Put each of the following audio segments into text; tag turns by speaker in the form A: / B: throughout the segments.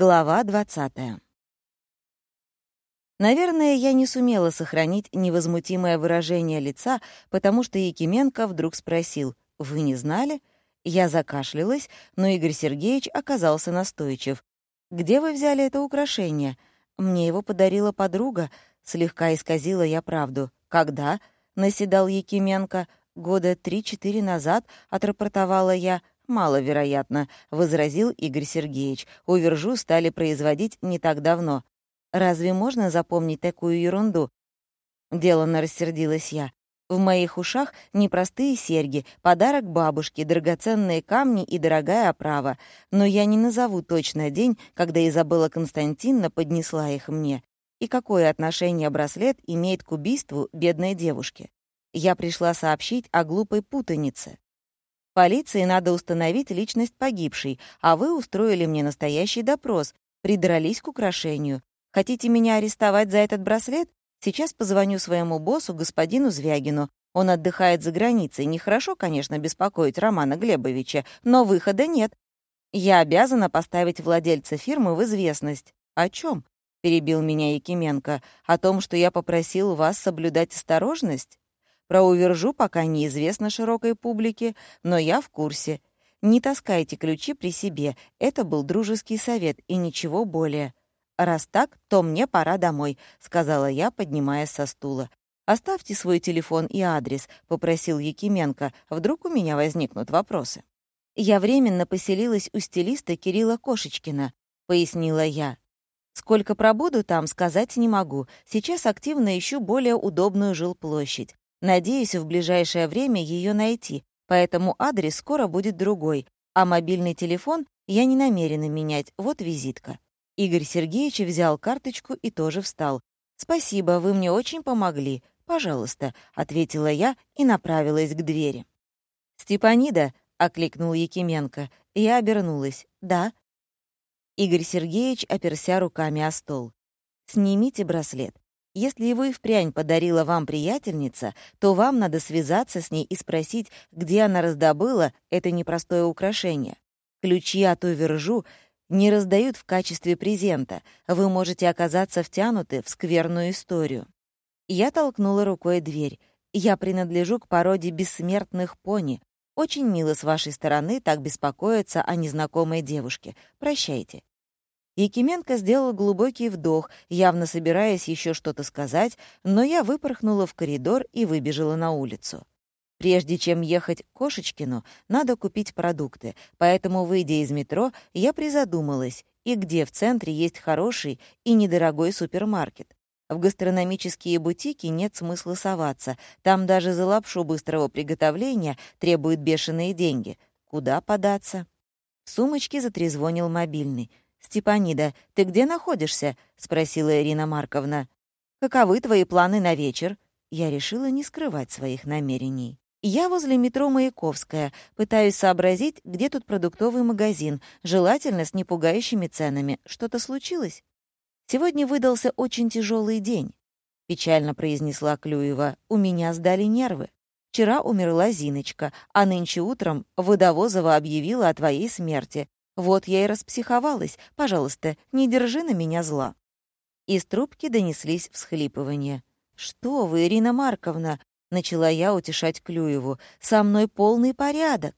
A: Глава 20. Наверное, я не сумела сохранить невозмутимое выражение лица, потому что Якименко вдруг спросил «Вы не знали?» Я закашлялась, но Игорь Сергеевич оказался настойчив. «Где вы взяли это украшение?» «Мне его подарила подруга», — слегка исказила я правду. «Когда?» — наседал Якименко. «Года три-четыре назад», — отрапортовала я. «Маловероятно», — возразил Игорь Сергеевич. «Увержу стали производить не так давно. Разве можно запомнить такую ерунду?» Деланно рассердилась я. В моих ушах непростые серьги, подарок бабушке, драгоценные камни и дорогая оправа. Но я не назову точно день, когда Изабелла Константиновна поднесла их мне. И какое отношение браслет имеет к убийству бедной девушки? Я пришла сообщить о глупой путанице. Полиции надо установить личность погибшей, а вы устроили мне настоящий допрос, придрались к украшению. Хотите меня арестовать за этот браслет? Сейчас позвоню своему боссу, господину Звягину. Он отдыхает за границей. Нехорошо, конечно, беспокоить Романа Глебовича, но выхода нет. Я обязана поставить владельца фирмы в известность. О чем? перебил меня Якименко. О том, что я попросил вас соблюдать осторожность? Про увержу пока неизвестно широкой публике, но я в курсе. Не таскайте ключи при себе, это был дружеский совет и ничего более. «Раз так, то мне пора домой», — сказала я, поднимаясь со стула. «Оставьте свой телефон и адрес», — попросил Якименко. «Вдруг у меня возникнут вопросы». «Я временно поселилась у стилиста Кирилла Кошечкина», — пояснила я. «Сколько пробуду там, сказать не могу. Сейчас активно ищу более удобную жилплощадь. Надеюсь в ближайшее время ее найти, поэтому адрес скоро будет другой, а мобильный телефон я не намерена менять, вот визитка». Игорь Сергеевич взял карточку и тоже встал. «Спасибо, вы мне очень помогли. Пожалуйста», — ответила я и направилась к двери. «Степанида», — окликнул Якименко. Я обернулась. «Да». Игорь Сергеевич оперся руками о стол. «Снимите браслет. Если его и впрямь подарила вам приятельница, то вам надо связаться с ней и спросить, где она раздобыла это непростое украшение. Ключи от Овержу не раздают в качестве презента. Вы можете оказаться втянуты в скверную историю. Я толкнула рукой дверь. Я принадлежу к породе бессмертных пони. Очень мило с вашей стороны так беспокоиться о незнакомой девушке. Прощайте. Якименко сделал глубокий вдох, явно собираясь еще что-то сказать, но я выпорхнула в коридор и выбежала на улицу. Прежде чем ехать к Кошечкину, надо купить продукты, поэтому, выйдя из метро, я призадумалась, и где в центре есть хороший и недорогой супермаркет. В гастрономические бутики нет смысла соваться, там даже за лапшу быстрого приготовления требуют бешеные деньги. Куда податься? В сумочке затрезвонил мобильный — «Степанида, ты где находишься?» — спросила Ирина Марковна. «Каковы твои планы на вечер?» Я решила не скрывать своих намерений. Я возле метро Маяковская, пытаюсь сообразить, где тут продуктовый магазин, желательно с непугающими ценами. Что-то случилось? Сегодня выдался очень тяжелый день, печально произнесла Клюева. У меня сдали нервы. Вчера умерла Зиночка, а нынче утром Водовозова объявила о твоей смерти. Вот я и распсиховалась. Пожалуйста, не держи на меня зла». Из трубки донеслись всхлипывания. «Что вы, Ирина Марковна?» — начала я утешать Клюеву. «Со мной полный порядок.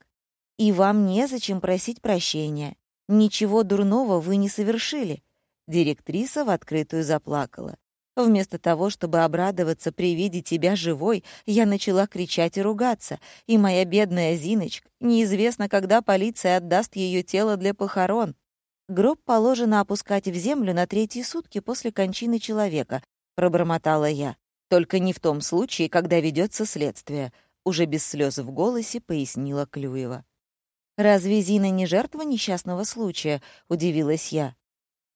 A: И вам незачем просить прощения. Ничего дурного вы не совершили». Директриса в открытую заплакала. Вместо того, чтобы обрадоваться при виде тебя живой, я начала кричать и ругаться. И моя бедная Зиночка, неизвестно, когда полиция отдаст ее тело для похорон. Гроб положено опускать в землю на третьи сутки после кончины человека, пробормотала я. Только не в том случае, когда ведется следствие, уже без слез в голосе пояснила Клюева. Разве Зина не жертва несчастного случая? удивилась я.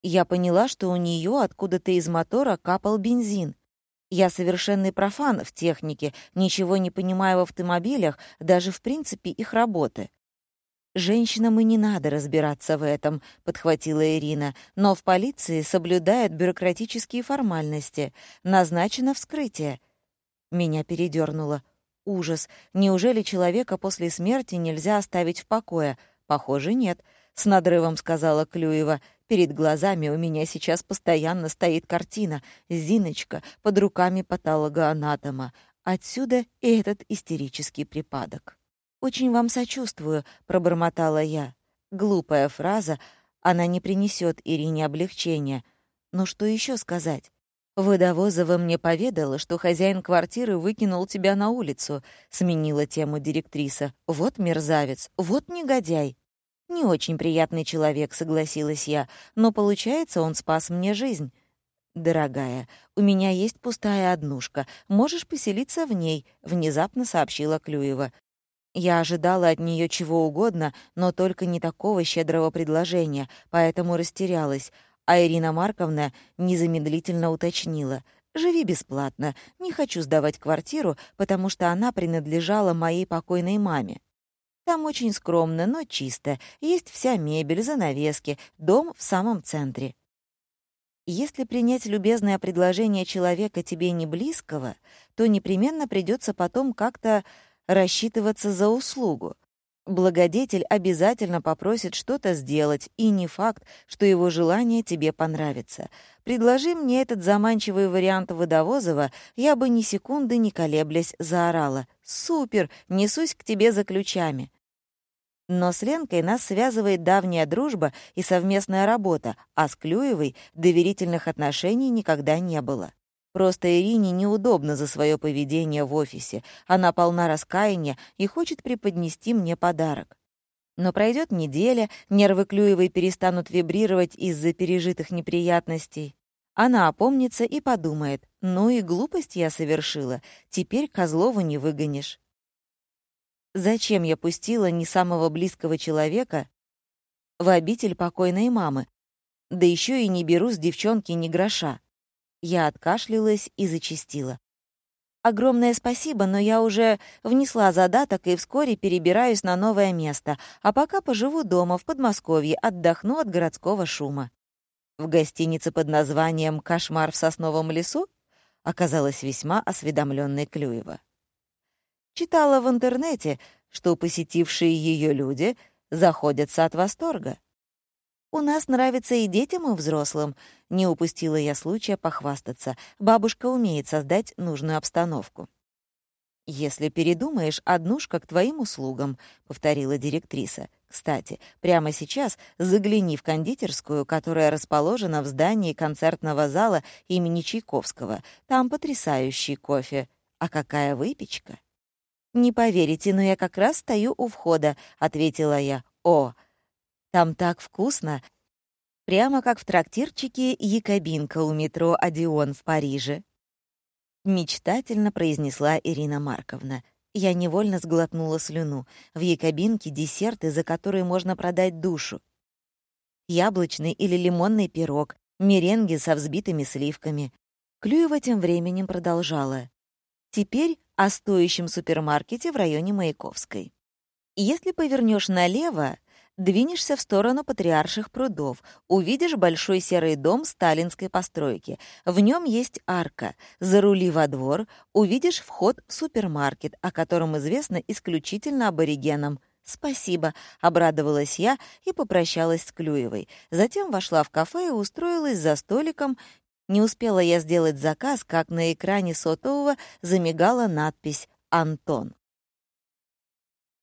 A: Я поняла, что у нее откуда-то из мотора капал бензин. Я совершенный профан в технике, ничего не понимаю в автомобилях, даже в принципе их работы. «Женщинам и не надо разбираться в этом», — подхватила Ирина, «но в полиции соблюдают бюрократические формальности. Назначено вскрытие». Меня передернуло. Ужас. Неужели человека после смерти нельзя оставить в покое? Похоже, нет. — с надрывом сказала Клюева. «Перед глазами у меня сейчас постоянно стоит картина. Зиночка под руками патологоанатома. Отсюда и этот истерический припадок». «Очень вам сочувствую», — пробормотала я. Глупая фраза, она не принесет Ирине облегчения. Но что еще сказать? «Водовозова мне поведала, что хозяин квартиры выкинул тебя на улицу», — сменила тему директриса. «Вот мерзавец, вот негодяй». «Не очень приятный человек», — согласилась я, «но, получается, он спас мне жизнь». «Дорогая, у меня есть пустая однушка. Можешь поселиться в ней», — внезапно сообщила Клюева. Я ожидала от нее чего угодно, но только не такого щедрого предложения, поэтому растерялась. А Ирина Марковна незамедлительно уточнила. «Живи бесплатно. Не хочу сдавать квартиру, потому что она принадлежала моей покойной маме. Там очень скромно, но чисто. Есть вся мебель, занавески, дом в самом центре. Если принять любезное предложение человека тебе не близкого, то непременно придется потом как-то рассчитываться за услугу. Благодетель обязательно попросит что-то сделать, и не факт, что его желание тебе понравится. Предложи мне этот заманчивый вариант Водовозова, я бы ни секунды не колеблясь заорала. «Супер! Несусь к тебе за ключами!» Но с Ленкой нас связывает давняя дружба и совместная работа, а с Клюевой доверительных отношений никогда не было. Просто Ирине неудобно за свое поведение в офисе. Она полна раскаяния и хочет преподнести мне подарок. Но пройдет неделя, нервы Клюевой перестанут вибрировать из-за пережитых неприятностей. Она опомнится и подумает, ну и глупость я совершила, теперь Козлову не выгонишь. Зачем я пустила не самого близкого человека в обитель покойной мамы? Да еще и не беру с девчонки ни гроша. Я откашлялась и зачастила. Огромное спасибо, но я уже внесла задаток и вскоре перебираюсь на новое место, а пока поживу дома в Подмосковье, отдохну от городского шума. В гостинице под названием «Кошмар в сосновом лесу» оказалась весьма осведомленной Клюева. Читала в интернете, что посетившие ее люди заходятся от восторга. «У нас нравится и детям, и взрослым», — не упустила я случая похвастаться. Бабушка умеет создать нужную обстановку. «Если передумаешь, однушка к твоим услугам», — повторила директриса. «Кстати, прямо сейчас загляни в кондитерскую, которая расположена в здании концертного зала имени Чайковского. Там потрясающий кофе. А какая выпечка!» «Не поверите, но я как раз стою у входа», — ответила я. «О, там так вкусно. Прямо как в трактирчике Якобинка у метро «Одион» в Париже. Мечтательно произнесла Ирина Марковна. Я невольно сглотнула слюну. В Якобинке десерты, за которые можно продать душу. Яблочный или лимонный пирог, меренги со взбитыми сливками. Клюева тем временем продолжала. Теперь о стоящем супермаркете в районе Маяковской. Если повернешь налево, Двинешься в сторону Патриарших прудов, увидишь большой серый дом сталинской постройки. В нем есть арка. Зарули во двор, увидишь вход в супермаркет, о котором известно исключительно аборигенам. «Спасибо», — обрадовалась я и попрощалась с Клюевой. Затем вошла в кафе и устроилась за столиком. Не успела я сделать заказ, как на экране сотового замигала надпись «Антон».